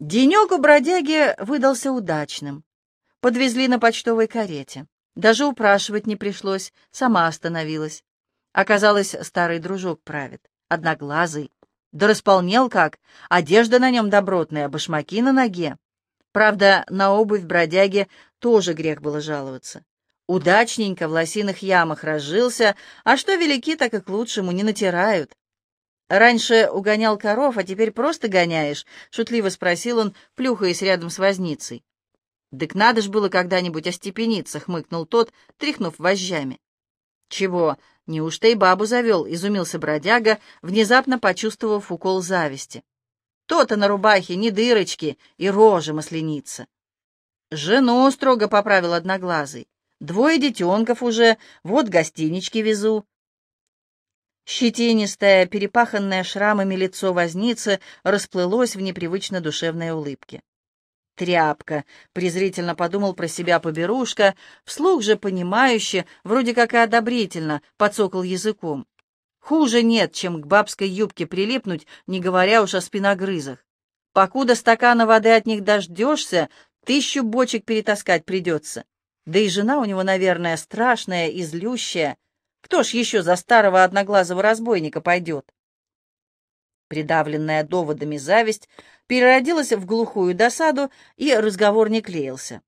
Денек у бродяги выдался удачным. Подвезли на почтовой карете. Даже упрашивать не пришлось, сама остановилась. Оказалось, старый дружок правит, одноглазый. Да располнел как, одежда на нем добротная, башмаки на ноге. Правда, на обувь бродяги тоже грех было жаловаться. Удачненько в лосиных ямах разжился, а что велики, так и к лучшему, не натирают. «Раньше угонял коров, а теперь просто гоняешь?» — шутливо спросил он, плюхаясь рядом с возницей. «Дык надо ж было когда-нибудь остепениться», — хмыкнул тот, тряхнув вожжами. «Чего, неужто и бабу завел?» — изумился бродяга, внезапно почувствовав укол зависти. «То-то на рубахе не дырочки и рожа масленица». «Жену строго поправил одноглазый. Двое детенков уже, вот гостинички везу. Щетинистое, перепаханное шрамами лицо возницы расплылось в непривычно душевной улыбке. «Тряпка», — презрительно подумал про себя поберушка, вслух же понимающе, вроде как и одобрительно, подсокал языком. Хуже нет, чем к бабской юбке прилипнуть, не говоря уж о спиногрызах. Покуда стакана воды от них дождешься, тысячу бочек перетаскать придется. Да и жена у него, наверное, страшная и злющая, кто ж еще за старого одноглазого разбойника пойдет? Придавленная доводами зависть переродилась в глухую досаду, и разговор не клеился.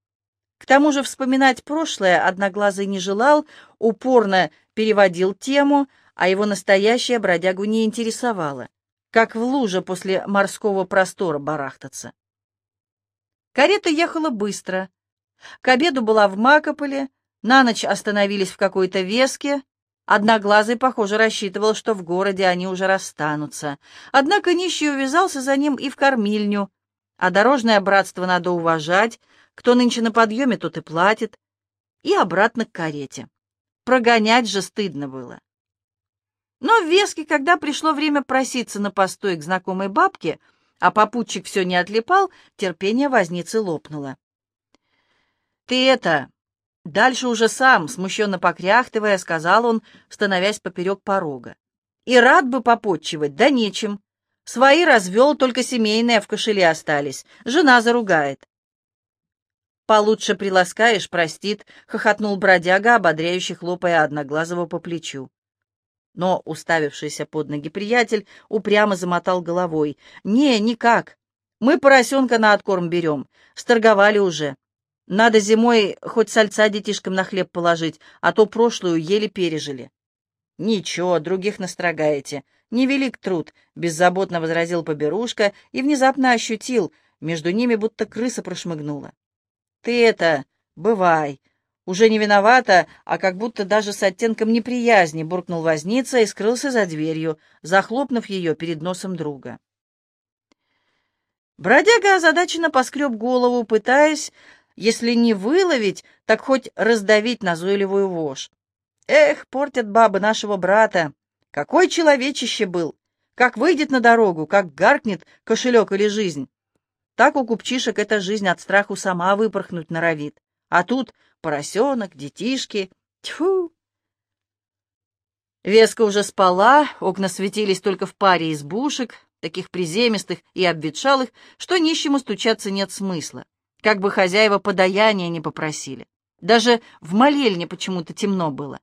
К тому же вспоминать прошлое одноглазый не желал, упорно переводил тему, а его настоящее бродягу не интересовало, как в луже после морского простора барахтаться. Карета ехала быстро. К обеду была в Макополе, на ночь остановились в какой-то веске, Одноглазый, похоже, рассчитывал, что в городе они уже расстанутся. Однако нищий увязался за ним и в кормильню. А дорожное братство надо уважать. Кто нынче на подъеме, тот и платит. И обратно к карете. Прогонять же стыдно было. Но в Веске, когда пришло время проситься на постой к знакомой бабке, а попутчик все не отлипал, терпение возницы лопнуло. «Ты это, Дальше уже сам, смущенно покряхтывая, сказал он, становясь поперек порога. И рад бы попотчевать, да нечем. Свои развел, только семейные в кошеле остались. Жена заругает. «Получше приласкаешь, простит», — хохотнул бродяга, ободряющий хлопая одноглазого по плечу. Но уставившийся под ноги приятель упрямо замотал головой. «Не, никак. Мы поросенка на откорм берем. Сторговали уже. Надо зимой хоть сальца детишкам на хлеб положить, а то прошлую еле пережили. Ничего, других настрогаете. Невелик труд, беззаботно возразил поберушка и внезапно ощутил, между ними будто крыса прошмыгнула. Ты это, бывай. Уже не виновата, а как будто даже с оттенком неприязни буркнул возница и скрылся за дверью, захлопнув ее перед носом друга. Бродяга озадаченно поскреб голову, пытаясь если не выловить, так хоть раздавить назойливую вошь. Эх, портят бабы нашего брата. Какой человечище был! Как выйдет на дорогу, как гаркнет кошелек или жизнь. Так у купчишек эта жизнь от страху сама выпорхнуть норовит. А тут поросенок, детишки. Тьфу! Веска уже спала, окна светились только в паре избушек, таких приземистых и обветшалых, что нищему стучаться нет смысла как бы хозяева подаяния не попросили. Даже в молельне почему-то темно было.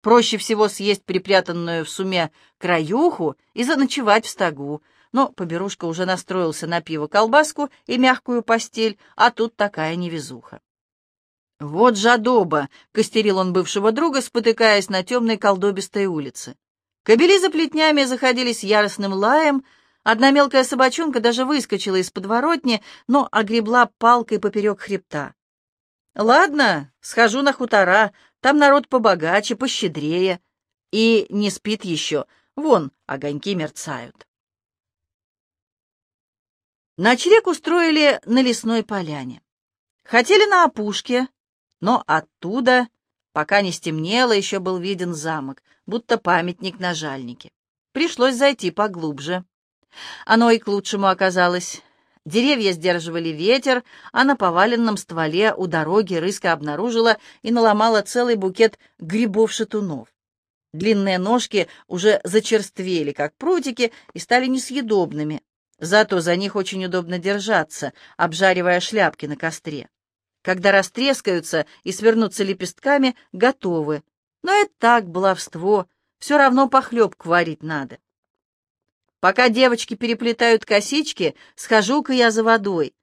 Проще всего съесть припрятанную в суме краюху и заночевать в стогу. Но поберушка уже настроился на пиво-колбаску и мягкую постель, а тут такая невезуха. «Вот жадоба!» — костерил он бывшего друга, спотыкаясь на темной колдобистой улице. Кобели за плетнями заходились яростным лаем, Одна мелкая собачонка даже выскочила из подворотни, но огребла палкой поперек хребта. «Ладно, схожу на хутора, там народ побогаче, пощедрее. И не спит еще, вон огоньки мерцают». Ночлег устроили на лесной поляне. Хотели на опушке, но оттуда, пока не стемнело, еще был виден замок, будто памятник на жальнике. Пришлось зайти поглубже. Оно и к лучшему оказалось. Деревья сдерживали ветер, а на поваленном стволе у дороги рыска обнаружила и наломала целый букет грибов-шатунов. Длинные ножки уже зачерствели, как прутики, и стали несъедобными. Зато за них очень удобно держаться, обжаривая шляпки на костре. Когда растрескаются и свернутся лепестками, готовы. Но это так, баловство, все равно похлебку варить надо. Пока девочки переплетают косички, схожу-ка я за водой.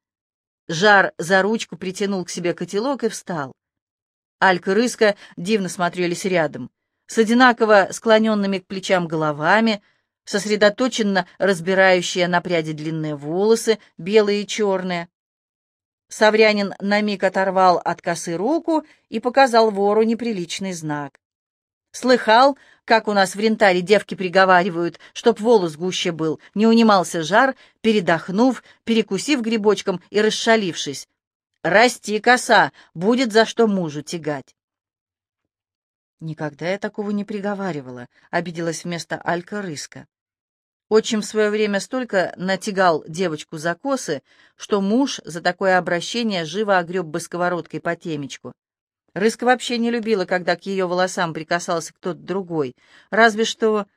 Жар за ручку притянул к себе котелок и встал. Алька и Рыска дивно смотрелись рядом, с одинаково склоненными к плечам головами, сосредоточенно разбирающие на пряди длинные волосы, белые и черные. Саврянин на миг оторвал от косы руку и показал вору неприличный знак. Слыхал, как у нас в рентаре девки приговаривают, чтоб волос гуще был, не унимался жар, передохнув, перекусив грибочком и расшалившись. «Расти, коса, будет за что мужу тягать». «Никогда я такого не приговаривала», — обиделась вместо Алька Рыска. Отчим в свое время столько натягал девочку за косы, что муж за такое обращение живо огреб бы сковородкой по темечку. Рыска вообще не любила, когда к ее волосам прикасался кто-то другой, разве что...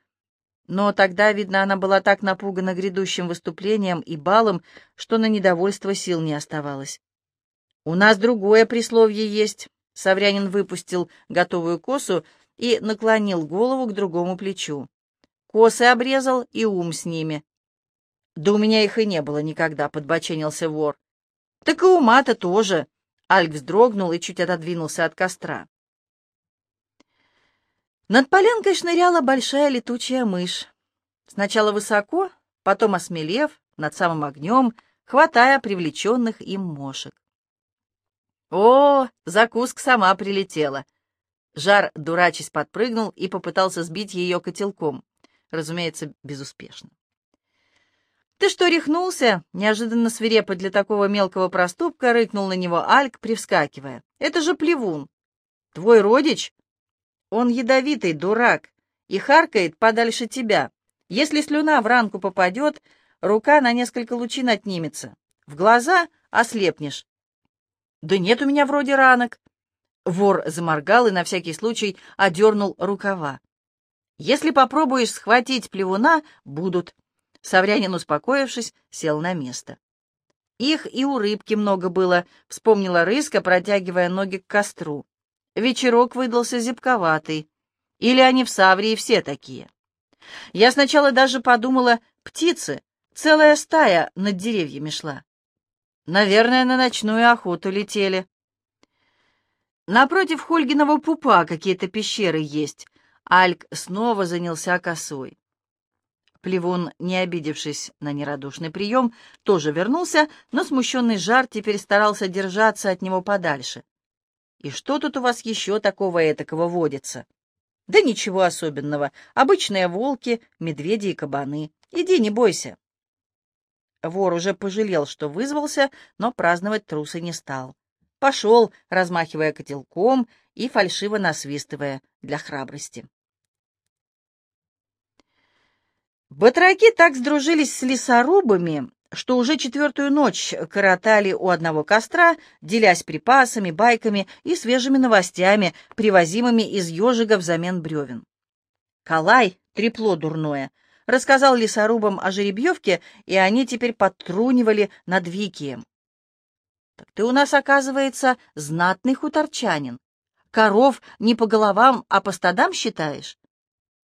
Но тогда, видно, она была так напугана грядущим выступлением и балом, что на недовольство сил не оставалось. «У нас другое присловие есть», — Саврянин выпустил готовую косу и наклонил голову к другому плечу. Косы обрезал и ум с ними. Да у меня их и не было никогда, подбоченился вор. Так и ума-то тоже. Альк вздрогнул и чуть отодвинулся от костра. Над полянкой шныряла большая летучая мышь. Сначала высоко, потом осмелев, над самым огнем, хватая привлеченных им мошек. О, закуска сама прилетела. Жар, дурачись, подпрыгнул и попытался сбить ее котелком разумеется, безуспешно. «Ты что, рехнулся?» — неожиданно свирепо для такого мелкого проступка рыкнул на него Альк, привскакивая. «Это же плевун! Твой родич? Он ядовитый, дурак, и харкает подальше тебя. Если слюна в ранку попадет, рука на несколько лучин отнимется. В глаза ослепнешь». «Да нет у меня вроде ранок». Вор заморгал и на всякий случай одернул рукава. Если попробуешь схватить плевуна, будут. Саврянин, успокоившись, сел на место. Их и у рыбки много было, вспомнила рыска, протягивая ноги к костру. Вечерок выдался зябковатый. Или они в Саврии все такие? Я сначала даже подумала, птицы, целая стая над деревьями шла. Наверное, на ночную охоту летели. Напротив Хольгиного пупа какие-то пещеры есть, Альк снова занялся косой. Плевун, не обидевшись на нерадушный прием, тоже вернулся, но смущенный жар теперь старался держаться от него подальше. «И что тут у вас еще такого этакого водится?» «Да ничего особенного. Обычные волки, медведи и кабаны. Иди, не бойся». Вор уже пожалел, что вызвался, но праздновать трусы не стал. Пошел, размахивая котелком и фальшиво насвистывая для храбрости. Батраки так сдружились с лесорубами, что уже четвертую ночь коротали у одного костра, делясь припасами, байками и свежими новостями, привозимыми из ежика взамен бревен. Калай, трепло дурное, рассказал лесорубам о жеребьевке, и они теперь подтрунивали над Викием. «Так ты у нас, оказывается, знатный хуторчанин. Коров не по головам, а по стадам считаешь?»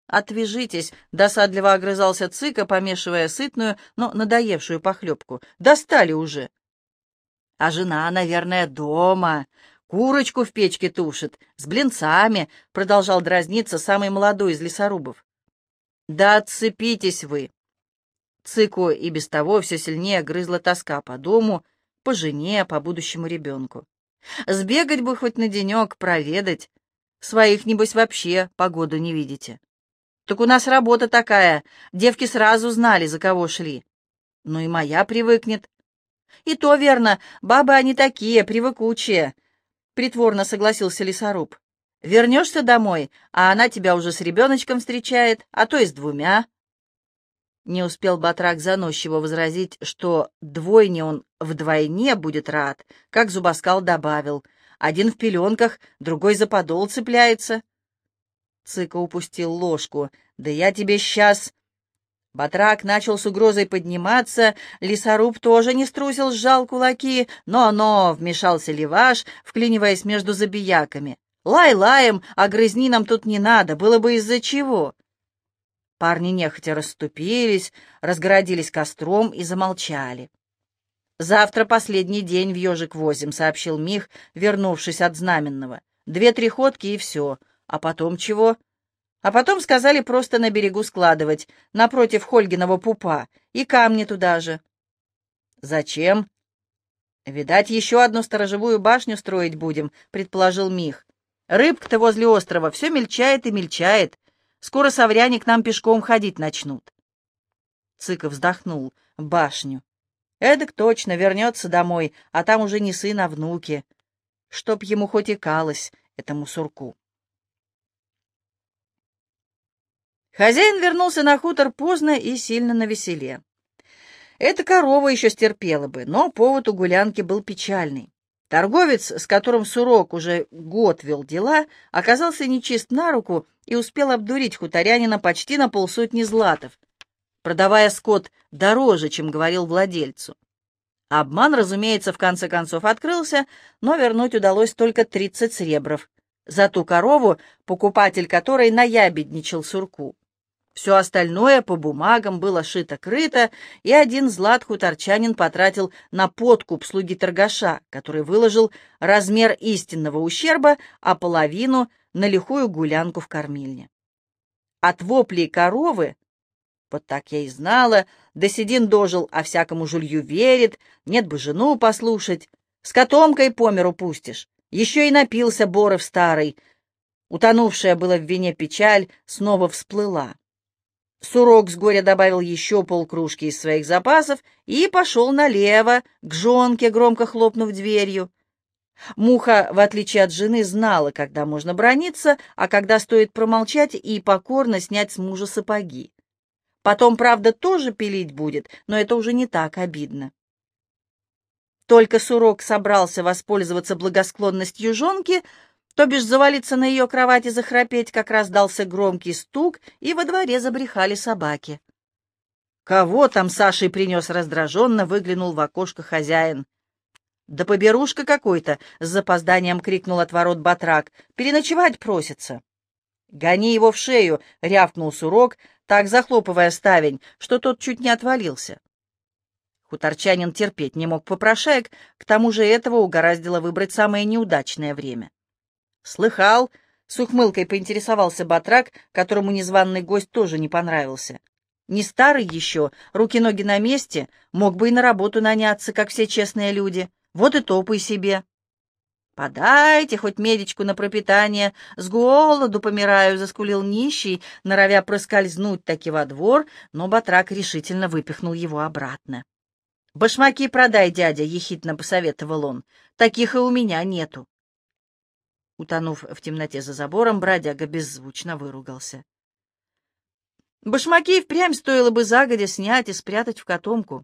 «Отвяжитесь!» — досадливо огрызался Цыка, помешивая сытную, но надоевшую похлебку. «Достали уже!» «А жена, наверное, дома. Курочку в печке тушит, с блинцами», — продолжал дразниться самый молодой из лесорубов. «Да отцепитесь вы!» Цыку и без того все сильнее грызла тоска по дому, по жене, по будущему ребенку. Сбегать бы хоть на денек, проведать. Своих, небось, вообще погоду не видите. Так у нас работа такая. Девки сразу знали, за кого шли. Ну и моя привыкнет. И то верно, бабы они такие, привыкучие. Притворно согласился лесоруб. Вернешься домой, а она тебя уже с ребеночком встречает, а то и с двумя. Не успел Батрак заносчиво возразить, что двойне он вдвойне будет рад, как Зубаскал добавил. Один в пеленках, другой за подол цепляется. Цыка упустил ложку. «Да я тебе сейчас...» Батрак начал с угрозой подниматься, лесоруб тоже не струсил, сжал кулаки. «Но-но!» — вмешался Леваш, вклиниваясь между забияками. «Лай лаем, а грызни нам тут не надо, было бы из-за чего!» Парни нехотя расступились, разгородились костром и замолчали. «Завтра последний день в ежик возим», — сообщил Мих, вернувшись от знаменного. «Две-три ходки и все. А потом чего?» А потом сказали просто на берегу складывать, напротив Хольгиного пупа, и камни туда же. «Зачем?» «Видать, еще одну сторожевую башню строить будем», — предположил Мих. «Рыбка-то возле острова все мельчает и мельчает. Скоро совряне к нам пешком ходить начнут». Цыков вздохнул. «Башню. Эдак точно вернется домой, а там уже не сын, а внуки. Чтоб ему хоть и калось, этому сурку». Хозяин вернулся на хутор поздно и сильно навеселе. Эта корова еще стерпела бы, но повод у гулянки был печальный. Торговец, с которым Сурок уже год вел дела, оказался нечист на руку и успел обдурить хуторянина почти на полсотни златов, продавая скот дороже, чем говорил владельцу. Обман, разумеется, в конце концов открылся, но вернуть удалось только тридцать сребров за ту корову, покупатель которой наябедничал Сурку. Все остальное по бумагам было шито-крыто, и один злат хуторчанин потратил на подкуп слуги торгаша, который выложил размер истинного ущерба, а половину — на лихую гулянку в кормильне. От воплей коровы, вот так я и знала, Досидин дожил, а всякому жулью верит, нет бы жену послушать, с котомкой по миру пустишь, еще и напился Боров старый. Утонувшая была в вине печаль снова всплыла. Сурок с горя добавил еще полкружки из своих запасов и пошел налево, к жонке, громко хлопнув дверью. Муха, в отличие от жены, знала, когда можно брониться, а когда стоит промолчать и покорно снять с мужа сапоги. Потом, правда, тоже пилить будет, но это уже не так обидно. Только Сурок собрался воспользоваться благосклонностью жонки, то бишь завалиться на ее кровати захрапеть, как раздался громкий стук, и во дворе забрехали собаки. «Кого там Сашей принес раздраженно?» — выглянул в окошко хозяин. «Да поберушка какой-то!» — с запозданием крикнул от ворот батрак. «Переночевать просится!» «Гони его в шею!» — рявкнул сурок, так захлопывая ставень, что тот чуть не отвалился. Хуторчанин терпеть не мог попрошаек, к тому же этого угораздило выбрать самое неудачное время. «Слыхал?» — с ухмылкой поинтересовался Батрак, которому незваный гость тоже не понравился. «Не старый еще, руки-ноги на месте, мог бы и на работу наняться, как все честные люди. Вот и топай себе». «Подайте хоть медичку на пропитание, с голоду помираю», — заскулил нищий, норовя проскользнуть таки во двор, но Батрак решительно выпихнул его обратно. «Башмаки продай, дядя», — ехидно посоветовал он, — «таких и у меня нету». Утонув в темноте за забором, бродяга беззвучно выругался. Башмаки впрямь стоило бы загодя снять и спрятать в котомку.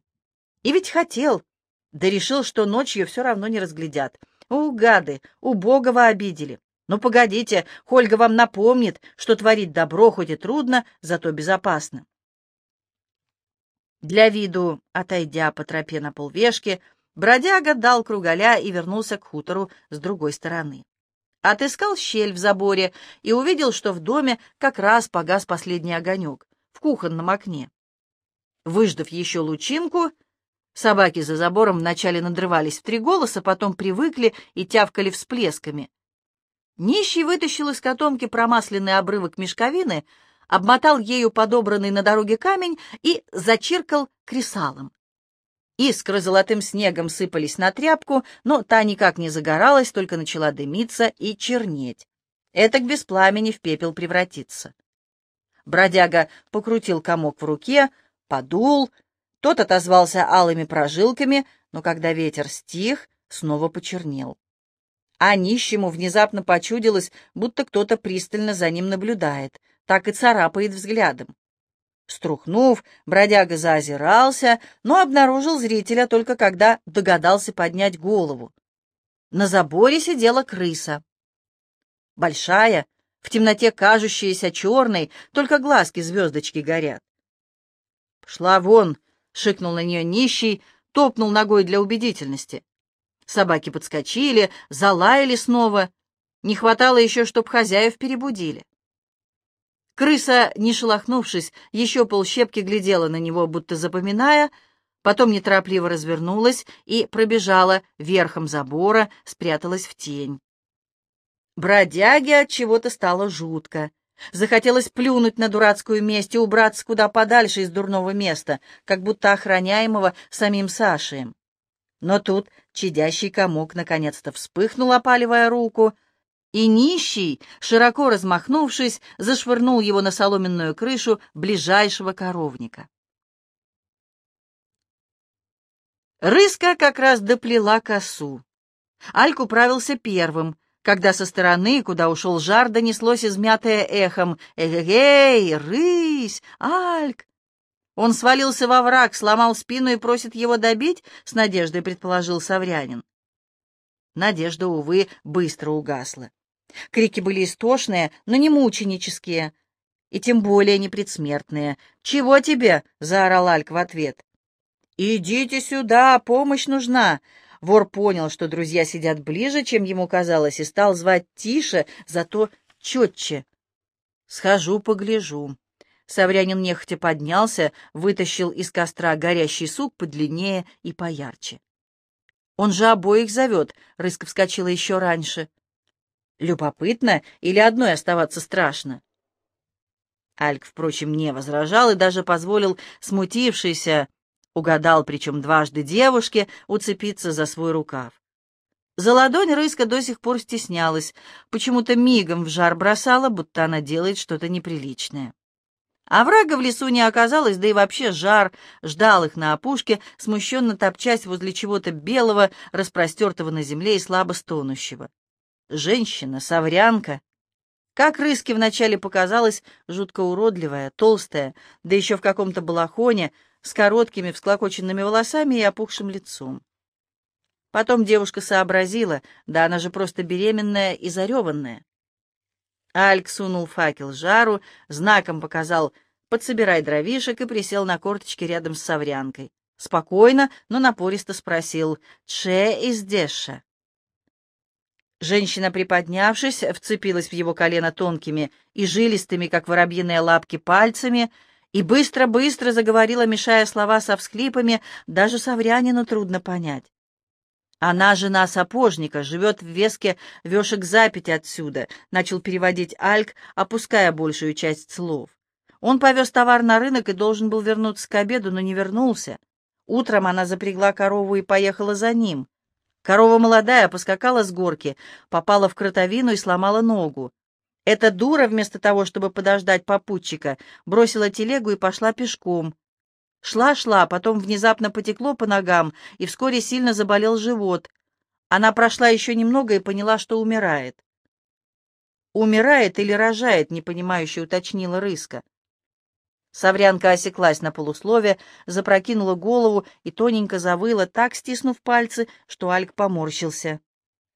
И ведь хотел, да решил, что ночью все равно не разглядят. У, гады, убогого обидели. Ну, погодите, Хольга вам напомнит, что творить добро хоть и трудно, зато безопасно. Для виду, отойдя по тропе на полвешки, бродяга дал кругаля и вернулся к хутору с другой стороны. Отыскал щель в заборе и увидел, что в доме как раз погас последний огонек в кухонном окне. Выждав еще лучинку, собаки за забором вначале надрывались в три голоса, потом привыкли и тявкали всплесками. Нищий вытащил из котомки промасленный обрывок мешковины, обмотал ею подобранный на дороге камень и зачиркал кресалом. Искры золотым снегом сыпались на тряпку, но та никак не загоралась, только начала дымиться и чернеть. Этак без пламени в пепел превратиться. Бродяга покрутил комок в руке, подул, тот отозвался алыми прожилками, но когда ветер стих, снова почернел. А нищему внезапно почудилось, будто кто-то пристально за ним наблюдает, так и царапает взглядом. Струхнув, бродяга заозирался, но обнаружил зрителя только когда догадался поднять голову. На заборе сидела крыса. Большая, в темноте кажущаяся черной, только глазки звездочки горят. «Пошла вон!» — шикнул на нее нищий, топнул ногой для убедительности. Собаки подскочили, залаяли снова. Не хватало еще, чтоб хозяев перебудили. Крыса, не шелохнувшись, еще полщепки глядела на него, будто запоминая, потом неторопливо развернулась и пробежала верхом забора, спряталась в тень. Бродяге от чего-то стало жутко. Захотелось плюнуть на дурацкую месть и убраться куда подальше из дурного места, как будто охраняемого самим Сашием. Но тут чадящий комок наконец-то вспыхнул, опаливая руку, и нищий, широко размахнувшись, зашвырнул его на соломенную крышу ближайшего коровника. Рыска как раз доплела косу. Альк управился первым, когда со стороны, куда ушел жар, донеслось измятое эхом «Эгегей! Рысь! Альк!» Он свалился во враг, сломал спину и просит его добить, — с надеждой предположил Саврянин. Надежда, увы, быстро угасла. Крики были истошные, но не мученические, и тем более не предсмертные. «Чего тебе?» — заорал Альк в ответ. «Идите сюда, помощь нужна!» Вор понял, что друзья сидят ближе, чем ему казалось, и стал звать тише, зато четче. «Схожу, погляжу». Саврянин нехотя поднялся, вытащил из костра горящий сук подлиннее и поярче. «Он же обоих зовет», — Рыска вскочила еще раньше. «Любопытно или одной оставаться страшно?» Альк, впрочем, не возражал и даже позволил смутившейся, угадал причем дважды девушке, уцепиться за свой рукав. За ладонь Рыска до сих пор стеснялась, почему-то мигом в жар бросала, будто она делает что-то неприличное. А врага в лесу не оказалось, да и вообще жар ждал их на опушке, смущенно топчась возле чего-то белого, распростертого на земле и слабо стонущего. Женщина, саврянка. Как рыски вначале показалась, жутко уродливая, толстая, да еще в каком-то балахоне, с короткими всклокоченными волосами и опухшим лицом. Потом девушка сообразила, да она же просто беременная и зареванная. Альк сунул факел жару, знаком показал «подсобирай дровишек» и присел на корточки рядом с Саврянкой. Спокойно, но напористо спросил «Че из Деша?» Женщина, приподнявшись, вцепилась в его колено тонкими и жилистыми, как воробьиные лапки, пальцами и быстро-быстро заговорила, мешая слова со всхлипами, даже Саврянину трудно понять. Она жена сапожника, живет в веске вешек запять отсюда, начал переводить Альк, опуская большую часть слов. Он повез товар на рынок и должен был вернуться к обеду, но не вернулся. Утром она запрягла корову и поехала за ним. Корова молодая поскакала с горки, попала в кротовину и сломала ногу. Эта дура, вместо того, чтобы подождать попутчика, бросила телегу и пошла пешком. Шла-шла, потом внезапно потекло по ногам, и вскоре сильно заболел живот. Она прошла еще немного и поняла, что умирает. «Умирает или рожает?» — непонимающе уточнила Рыска. Саврянка осеклась на полуслове, запрокинула голову и тоненько завыла, так стиснув пальцы, что Альк поморщился.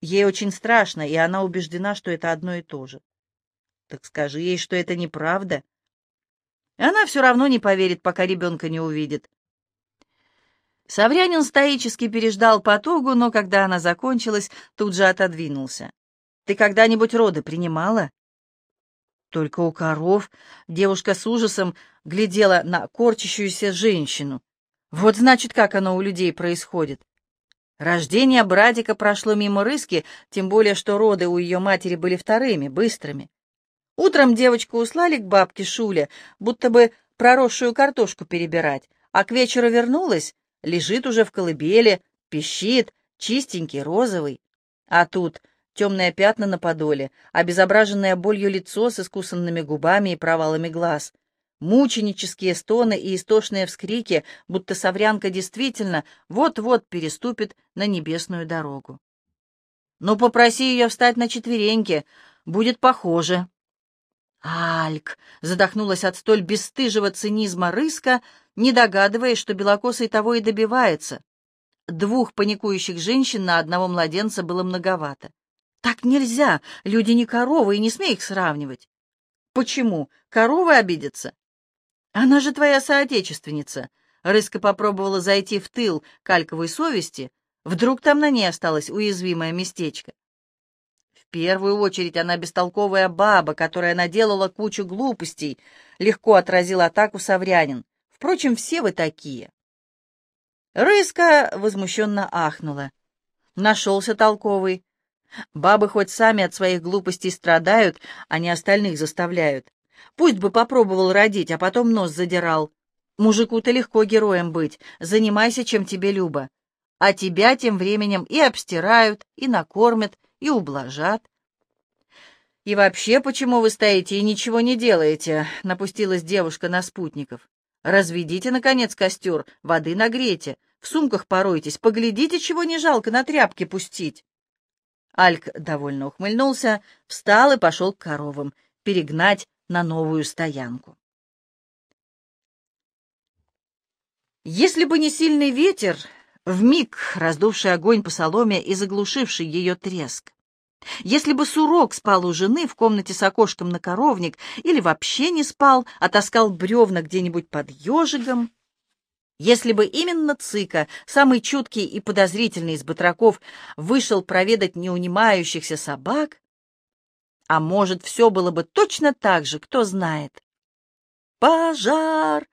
Ей очень страшно, и она убеждена, что это одно и то же. «Так скажи ей, что это неправда», она все равно не поверит, пока ребенка не увидит. Саврянин стоически переждал потугу, но когда она закончилась, тут же отодвинулся. «Ты когда-нибудь роды принимала?» Только у коров девушка с ужасом глядела на корчащуюся женщину. Вот значит, как оно у людей происходит. Рождение братика прошло мимо рыски, тем более, что роды у ее матери были вторыми, быстрыми. Утром девочку услали к бабке Шуле, будто бы проросшую картошку перебирать, а к вечеру вернулась, лежит уже в колыбели, пищит, чистенький, розовый. А тут темные пятна на подоле, обезображенное болью лицо с искусанными губами и провалами глаз, мученические стоны и истошные вскрики, будто соврянка действительно вот-вот переступит на небесную дорогу. «Ну, попроси ее встать на четвереньки, будет похоже», Альк задохнулась от столь бесстыжего цинизма рыска, не догадываясь, что белокосый того и добивается. Двух паникующих женщин на одного младенца было многовато. Так нельзя, люди не коровы, и не смей их сравнивать. Почему? Коровы обидятся? Она же твоя соотечественница. Рыска попробовала зайти в тыл кальковой совести. Вдруг там на ней осталось уязвимое местечко. В первую очередь она бестолковая баба, которая наделала кучу глупостей, легко отразил атаку Саврянин. Впрочем, все вы такие. Рыска возмущенно ахнула. Нашелся толковый. Бабы хоть сами от своих глупостей страдают, а не остальных заставляют. Пусть бы попробовал родить, а потом нос задирал. Мужику-то легко героем быть, занимайся, чем тебе любо. А тебя тем временем и обстирают, и накормят, и ублажат. «И вообще, почему вы стоите и ничего не делаете?» — напустилась девушка на спутников. «Разведите, наконец, костер, воды нагрейте, в сумках поройтесь, поглядите, чего не жалко на тряпки пустить». Альк довольно ухмыльнулся, встал и пошел к коровам, перегнать на новую стоянку. Если бы не сильный ветер, вмиг раздувший огонь по соломе и заглушивший ее треск, если бы Сурок спал у жены в комнате с окошком на коровник или вообще не спал, а таскал бревна где-нибудь под ежигом, если бы именно Цыка, самый чуткий и подозрительный из батраков, вышел проведать неунимающихся собак, а может, все было бы точно так же, кто знает. «Пожар!»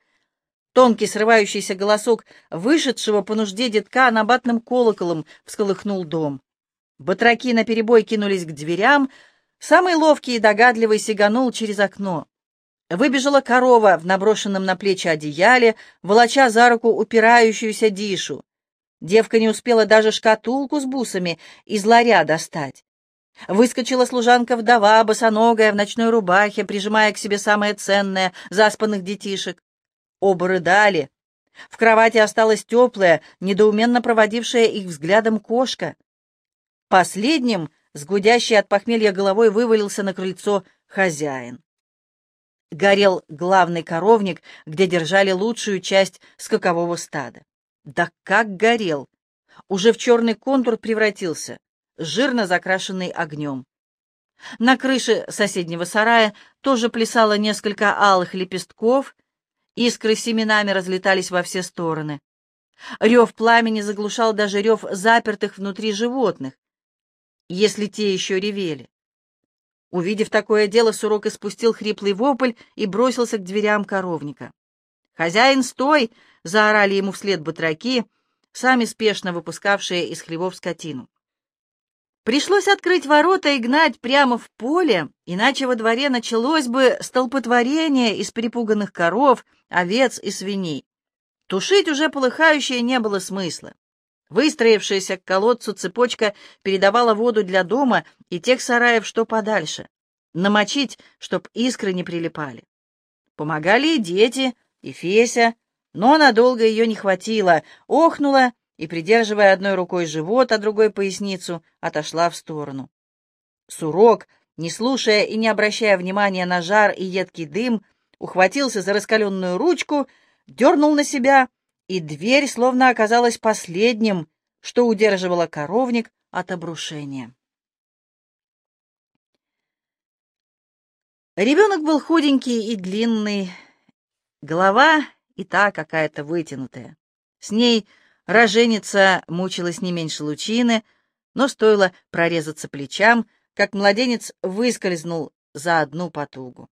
Тонкий срывающийся голосок вышедшего по нужде детка набатным колоколом всколыхнул дом. Батраки наперебой кинулись к дверям, самый ловкий и догадливый сиганул через окно. Выбежала корова в наброшенном на плечи одеяле, волоча за руку упирающуюся Дишу. Девка не успела даже шкатулку с бусами из ларя достать. Выскочила служанка-вдова, босоногая, в ночной рубахе, прижимая к себе самое ценное — заспанных детишек. Оба рыдали. В кровати осталась теплая, недоуменно проводившая их взглядом кошка. Последним, с гудящей от похмелья головой, вывалился на крыльцо хозяин. Горел главный коровник, где держали лучшую часть скакового стада. Да как горел! Уже в черный контур превратился, жирно закрашенный огнем. На крыше соседнего сарая тоже плясало несколько алых лепестков, искры семенами разлетались во все стороны. Рев пламени заглушал даже рев запертых внутри животных, если те еще ревели. Увидев такое дело, Сурок испустил хриплый вопль и бросился к дверям коровника. «Хозяин, стой!» — заорали ему вслед батраки, сами спешно выпускавшие из хлевов скотину. Пришлось открыть ворота и гнать прямо в поле, иначе во дворе началось бы столпотворение из перепуганных коров, овец и свиней. Тушить уже полыхающее не было смысла. Выстроившаяся к колодцу цепочка передавала воду для дома и тех сараев, что подальше. Намочить, чтоб искры не прилипали. Помогали и дети, и Феся, но надолго ее не хватило, охнула и, придерживая одной рукой живот, а другой поясницу, отошла в сторону. Сурок, не слушая и не обращая внимания на жар и едкий дым, ухватился за раскаленную ручку, дернул на себя — и дверь словно оказалась последним, что удерживало коровник от обрушения. Ребенок был худенький и длинный, голова и та какая-то вытянутая. С ней роженица мучилась не меньше лучины, но стоило прорезаться плечам, как младенец выскользнул за одну потугу.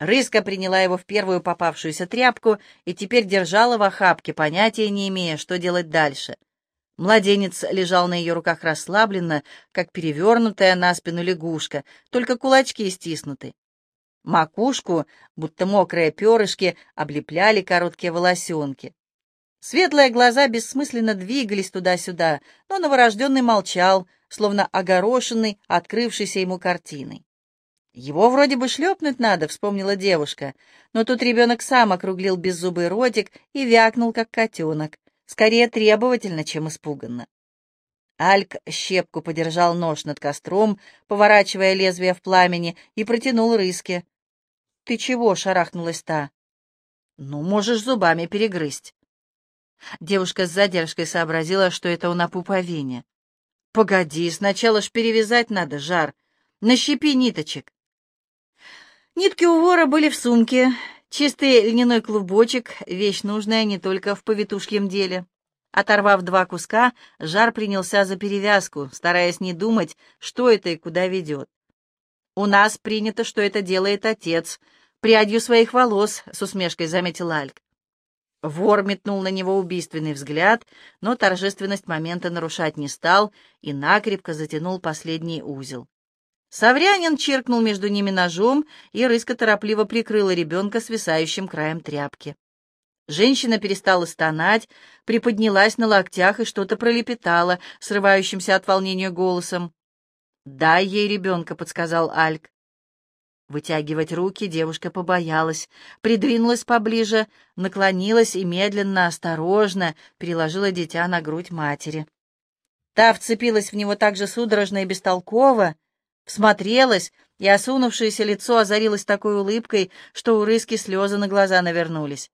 Рыска приняла его в первую попавшуюся тряпку и теперь держала в охапке, понятия не имея, что делать дальше. Младенец лежал на ее руках расслабленно, как перевернутая на спину лягушка, только кулачки стиснуты. Макушку, будто мокрые перышки, облепляли короткие волосенки. Светлые глаза бессмысленно двигались туда-сюда, но новорожденный молчал, словно огорошенный открывшейся ему картиной. «Его вроде бы шлепнуть надо», — вспомнила девушка, но тут ребенок сам округлил беззубый ротик и вякнул, как котенок, скорее требовательно, чем испуганно. Альк щепку подержал нож над костром, поворачивая лезвие в пламени, и протянул рыске. «Ты чего?» — шарахнулась та. «Ну, можешь зубами перегрызть». Девушка с задержкой сообразила, что это он о пуповине. «Погоди, сначала ж перевязать надо, жар. Нащепи ниточек». Нитки у вора были в сумке. Чистый льняной клубочек — вещь нужная не только в повитушьем деле. Оторвав два куска, Жар принялся за перевязку, стараясь не думать, что это и куда ведет. «У нас принято, что это делает отец, прядью своих волос», — с усмешкой заметил Альк. Вор метнул на него убийственный взгляд, но торжественность момента нарушать не стал и накрепко затянул последний узел. Саврянин чиркнул между ними ножом, и рыска торопливо прикрыла ребенка свисающим краем тряпки. Женщина перестала стонать, приподнялась на локтях и что-то пролепетала, срывающимся от волнения голосом. «Дай ей ребенка», — подсказал Альк. Вытягивать руки девушка побоялась, придвинулась поближе, наклонилась и медленно, осторожно переложила дитя на грудь матери. Та вцепилась в него так же судорожно и бестолково, всмотрелась, и осунувшееся лицо озарилось такой улыбкой, что у рыски слезы на глаза навернулись.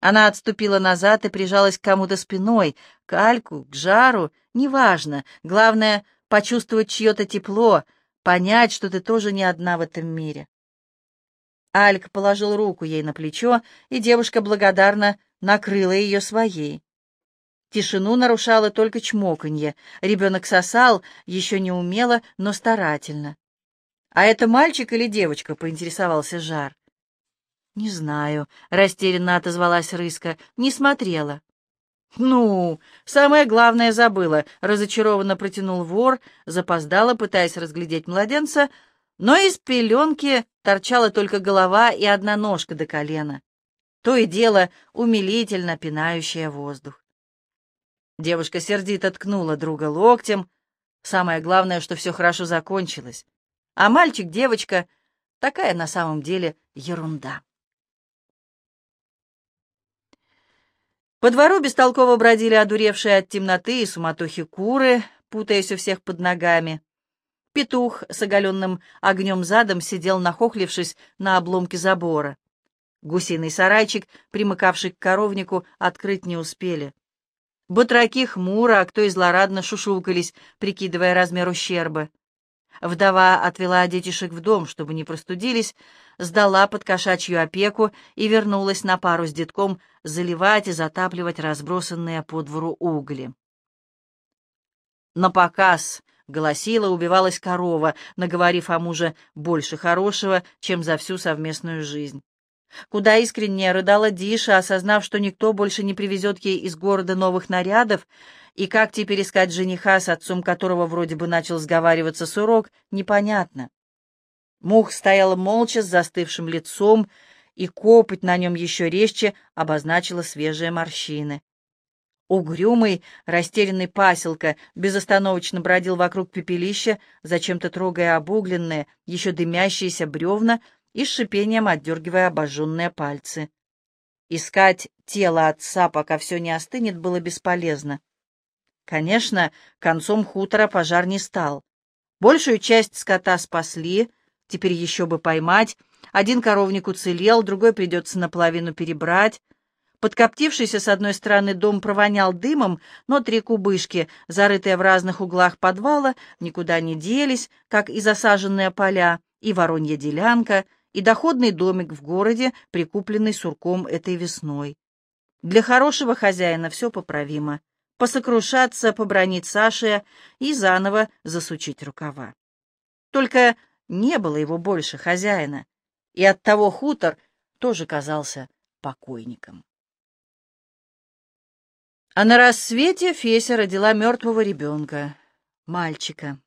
Она отступила назад и прижалась к кому-то спиной, к Альку, к Жару, неважно, главное — почувствовать чье-то тепло — понять, что ты тоже не одна в этом мире. Альк положил руку ей на плечо, и девушка благодарно накрыла ее своей. Тишину нарушало только чмоканье. Ребенок сосал, еще не умело, но старательно. «А это мальчик или девочка?» — поинтересовался Жар. «Не знаю», — растерянно отозвалась Рыска, — «не смотрела». «Ну, самое главное забыла», — разочарованно протянул вор, запоздало, пытаясь разглядеть младенца, но из пеленки торчала только голова и одна ножка до колена. То и дело умилительно пинающее воздух. Девушка сердито ткнула друга локтем. Самое главное, что все хорошо закончилось. А мальчик-девочка — такая на самом деле ерунда. По двору бестолково бродили одуревшие от темноты и суматохи куры, путаясь у всех под ногами. Петух с оголенным огнем задом сидел, нахохлившись на обломке забора. Гусиный сарайчик, примыкавший к коровнику, открыть не успели. Батраки хмуро, а кто и злорадно шушукались, прикидывая размер ущерба. Вдова отвела детишек в дом, чтобы не простудились, сдала под кошачью опеку и вернулась на пару с детком заливать и затапливать разбросанные по двору угли. На показ голосила, убивалась корова, наговорив о муже больше хорошего, чем за всю совместную жизнь. Куда искреннее рыдала Диша, осознав, что никто больше не привезет ей из города новых нарядов, и как теперь искать жениха, с отцом которого вроде бы начал сговариваться сурок, непонятно. Мух стояла молча с застывшим лицом, и копоть на нем еще резче обозначила свежие морщины. Угрюмый, растерянный паселка безостановочно бродил вокруг пепелища, зачем-то трогая обугленные, еще дымящиеся бревна и с шипением отдергивая обожженные пальцы. Искать тело отца, пока все не остынет, было бесполезно. Конечно, концом хутора пожар не стал. Большую часть скота спасли, теперь еще бы поймать. Один коровник уцелел, другой придется наполовину перебрать. Подкоптившийся с одной стороны дом провонял дымом, но три кубышки, зарытые в разных углах подвала, никуда не делись, как и засаженные поля, и воронья делянка, и доходный домик в городе, прикупленный сурком этой весной. Для хорошего хозяина все поправимо посокрушаться, побронить Саше и заново засучить рукава. Только не было его больше хозяина, и оттого хутор тоже казался покойником. А на рассвете Феся родила мертвого ребенка, мальчика.